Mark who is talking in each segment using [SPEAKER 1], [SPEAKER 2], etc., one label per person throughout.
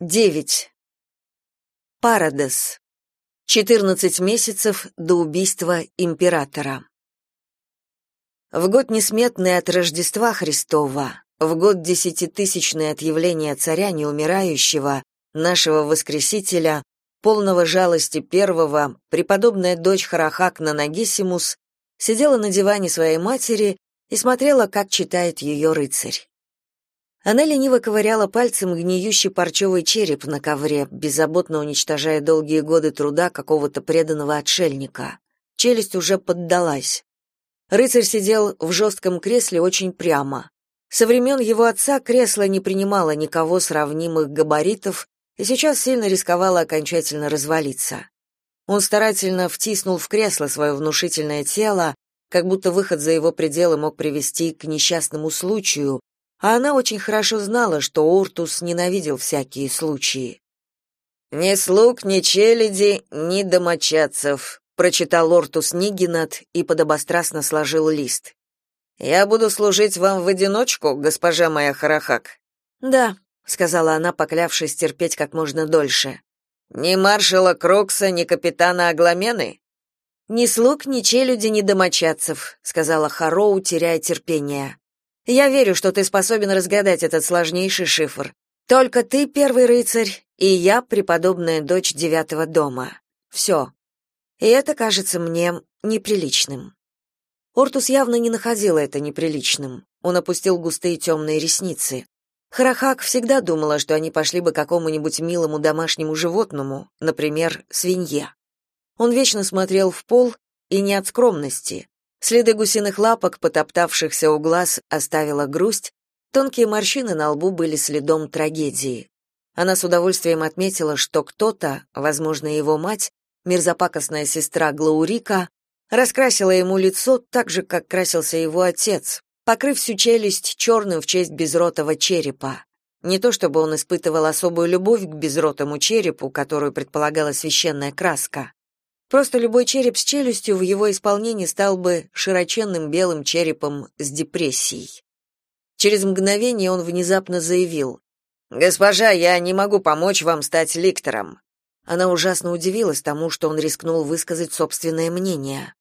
[SPEAKER 1] 9. Парадес. 14 месяцев до убийства императора. В год несметный от Рождества Христова, в год десятитысячный от явления царя неумирающего, нашего Воскресителя, полного жалости первого, преподобная дочь Харахакна Нагисимус сидела на диване своей матери и смотрела, как читает ее рыцарь. Она лениво ковыряла пальцем гниющий парчевый череп на ковре, беззаботно уничтожая долгие годы труда какого-то преданного отшельника. Челюсть уже поддалась. Рыцарь сидел в жестком кресле очень прямо. Со времен его отца кресло не принимало никого сравнимых габаритов и сейчас сильно рисковало окончательно развалиться. Он старательно втиснул в кресло свое внушительное тело, как будто выход за его пределы мог привести к несчастному случаю, а она очень хорошо знала, что Ортус ненавидел всякие случаи. «Ни слуг, ни челяди, ни домочадцев», — прочитал Ортус Нигинат и подобострастно сложил лист. «Я буду служить вам в одиночку, госпожа моя Харахак?» «Да», — сказала она, поклявшись терпеть как можно дольше. «Ни маршала Крокса, ни капитана Агламены?» «Ни слуг, ни челяди, ни домочадцев», — сказала Хароу, теряя терпение. Я верю, что ты способен разгадать этот сложнейший шифр. Только ты первый рыцарь, и я преподобная дочь девятого дома. Все. И это кажется мне неприличным. Ортус явно не находила это неприличным. Он опустил густые темные ресницы. Харахак всегда думала, что они пошли бы какому-нибудь милому домашнему животному, например, свинье. Он вечно смотрел в пол, и не от скромности. Следы гусиных лапок, потоптавшихся у глаз, оставила грусть, тонкие морщины на лбу были следом трагедии. Она с удовольствием отметила, что кто-то, возможно, его мать, мерзопакостная сестра Глаурика, раскрасила ему лицо так же, как красился его отец, покрыв всю челюсть черным в честь безротого черепа. Не то чтобы он испытывал особую любовь к безротому черепу, которую предполагала священная краска. Просто любой череп с челюстью в его исполнении стал бы широченным белым черепом с депрессией. Через мгновение он внезапно заявил: "Госпожа, я не могу помочь вам стать ликтором". Она ужасно удивилась тому, что он рискнул высказать собственное мнение.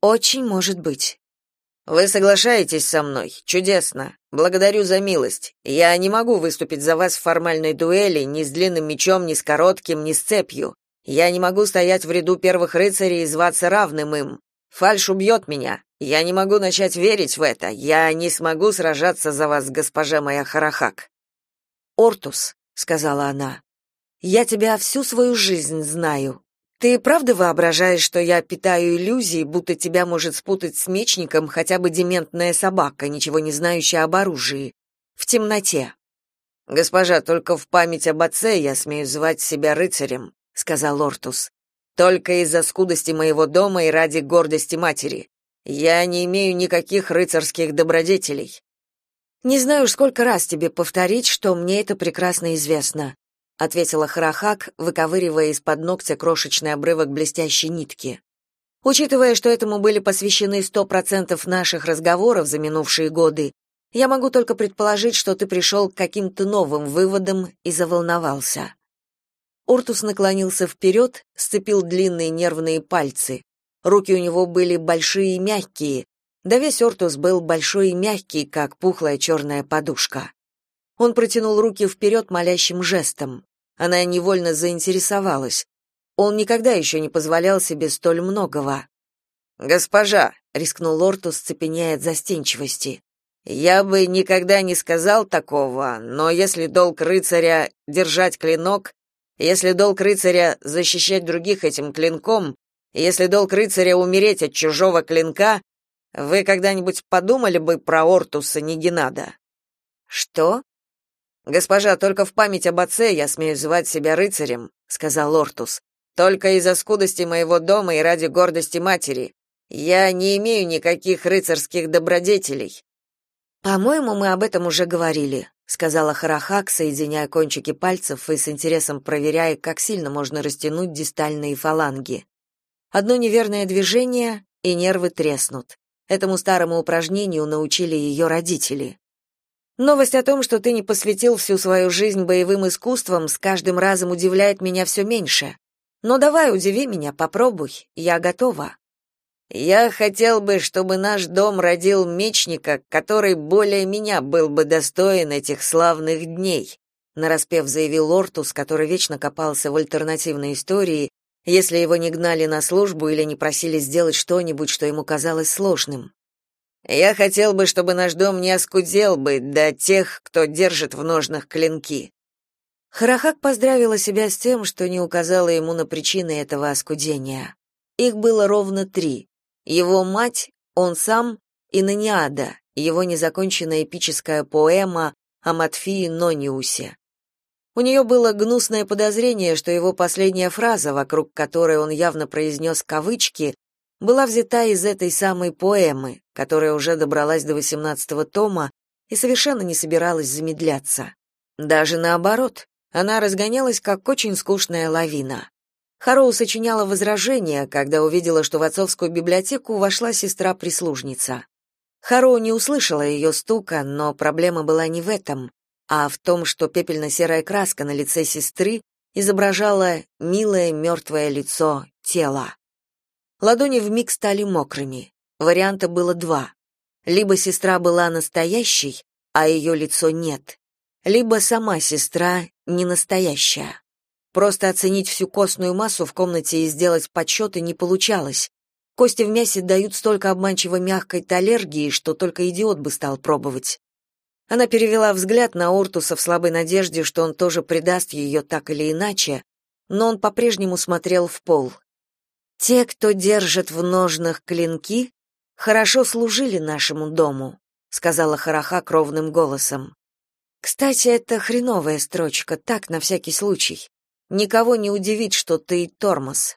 [SPEAKER 1] Очень может быть. Вы соглашаетесь со мной? Чудесно. Благодарю за милость. Я не могу выступить за вас в формальной дуэли ни с длинным мечом, ни с коротким, ни с цепью. Я не могу стоять в ряду первых рыцарей и зваться равным им. Фальш убьет меня. Я не могу начать верить в это. Я не смогу сражаться за вас, госпожа моя Харахак. Ортус, сказала она. Я тебя всю свою жизнь знаю. Ты правда воображаешь, что я питаю иллюзии, будто тебя может спутать с мечником хотя бы дементная собака, ничего не знающая об оружии, в темноте? Госпожа, только в память об отце я смею звать себя рыцарем сказал Ортус. Только из-за скудости моего дома и ради гордости матери. Я не имею никаких рыцарских добродетелей. Не знаю, сколько раз тебе повторить, что мне это прекрасно известно, ответила Харахак, выковыривая из-под ногтя крошечный обрывок блестящей нитки. Учитывая, что этому были посвящены сто процентов наших разговоров за минувшие годы, я могу только предположить, что ты пришел к каким-то новым выводам и заволновался. Ортус наклонился вперед, сцепил длинные нервные пальцы. Руки у него были большие и мягкие, да весь Ортус был большой и мягкий, как пухлая черная подушка. Он протянул руки вперед молящим жестом. Она невольно заинтересовалась. Он никогда еще не позволял себе столь многого. «Госпожа», — рискнул Ортус, цепеняя от застенчивости, — «я бы никогда не сказал такого, но если долг рыцаря — держать клинок, если долг рыцаря защищать других этим клинком, если долг рыцаря умереть от чужого клинка, вы когда-нибудь подумали бы про Ортуса Нигинада? Что? Госпожа, только в память об отце я смею звать себя рыцарем, сказал Ортус. Только из-за скудости моего дома и ради гордости матери. Я не имею никаких рыцарских добродетелей. По-моему, мы об этом уже говорили, сказала Харахак, соединяя кончики пальцев и с интересом проверяя, как сильно можно растянуть дистальные фаланги. Одно неверное движение, и нервы треснут. Этому старому упражнению научили ее родители. Новость о том, что ты не посвятил всю свою жизнь боевым искусствам, с каждым разом удивляет меня все меньше. Но давай удиви меня, попробуй, я готова. Я хотел бы, чтобы наш дом родил мечника, который более меня был бы достоин этих славных дней, нараспев заявил Ортус, который вечно копался в альтернативной истории, если его не гнали на службу или не просили сделать что-нибудь, что ему казалось сложным. Я хотел бы, чтобы наш дом не оскудел бы до тех, кто держит в ножнах клинки. Харахак поздравила себя с тем, что не указала ему на причины этого оскудения. Их было ровно три. Его мать, он сам и Наниада, его незаконченная эпическая поэма о Матфии Нониусе. У нее было гнусное подозрение, что его последняя фраза, вокруг которой он явно произнес кавычки, была взята из этой самой поэмы, которая уже добралась до восемнадцатого тома и совершенно не собиралась замедляться. Даже наоборот, она разгонялась как очень скучная лавина. Хароу сочиняла возражения, когда увидела, что в отцовскую библиотеку вошла сестра-прислужница. Хароу не услышала ее стука, но проблема была не в этом, а в том, что пепельно-серая краска на лице сестры изображала милое мертвое лицо тела. Ладони вмиг стали мокрыми. Варианта было два. Либо сестра была настоящей, а ее лицо нет, либо сама сестра не настоящая. Просто оценить всю костную массу в комнате и сделать подсчеты не получалось. Кости в мясе дают столько обманчиво мягкой талергии, что только идиот бы стал пробовать. Она перевела взгляд на Ортуса в слабой надежде, что он тоже предаст ее так или иначе, но он по-прежнему смотрел в пол. Те, кто держит в ножнах клинки, хорошо служили нашему дому, сказала Хараха ровным голосом. Кстати, это хреновая строчка, так на всякий случай. Никого не удивит, что ты тормоз.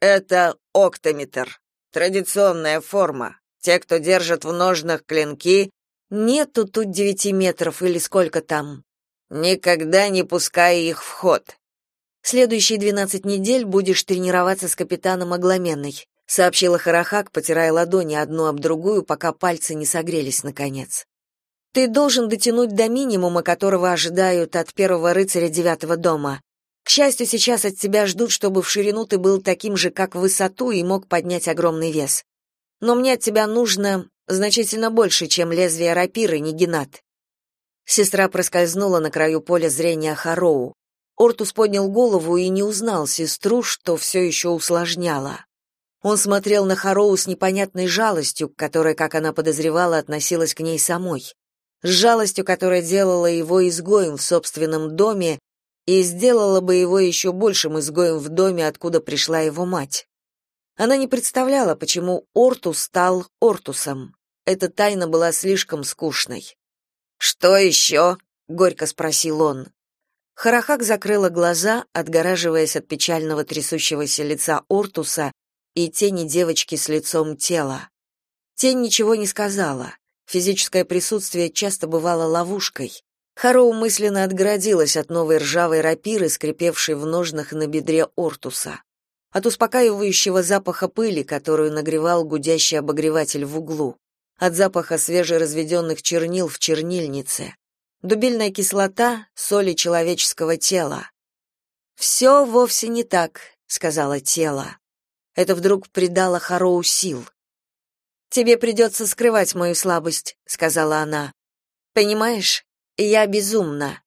[SPEAKER 1] Это октометр, традиционная форма. Те, кто держит в ножнах клинки, нету тут девяти метров или сколько там. Никогда не пускай их в ход. Следующие двенадцать недель будешь тренироваться с капитаном Огламенной, сообщила Харахак, потирая ладони одну об другую, пока пальцы не согрелись наконец. Ты должен дотянуть до минимума, которого ожидают от первого рыцаря девятого дома. К счастью, сейчас от тебя ждут, чтобы в ширину ты был таким же, как в высоту и мог поднять огромный вес. Но мне от тебя нужно значительно больше, чем лезвие рапиры, не генат. Сестра проскользнула на краю поля зрения Хароу. Ортус поднял голову и не узнал сестру, что все еще усложняло. Он смотрел на Хароу с непонятной жалостью, которая, как она подозревала, относилась к ней самой. С жалостью, которая делала его изгоем в собственном доме и сделала бы его еще большим изгоем в доме, откуда пришла его мать. Она не представляла, почему Ортус стал Ортусом. Эта тайна была слишком скучной. «Что еще?» — горько спросил он. Харахак закрыла глаза, отгораживаясь от печального трясущегося лица Ортуса и тени девочки с лицом тела. Тень ничего не сказала. Физическое присутствие часто бывало ловушкой. Хароу мысленно отгородилась от новой ржавой рапиры, скрипевшей в ножнах на бедре Ортуса. От успокаивающего запаха пыли, которую нагревал гудящий обогреватель в углу. От запаха свежеразведенных чернил в чернильнице дубильная кислота, соли человеческого тела. «Все вовсе не так», — сказала тело. Это вдруг придало Хароу сил. «Тебе придется скрывать мою слабость», — сказала она. «Понимаешь, я безумна.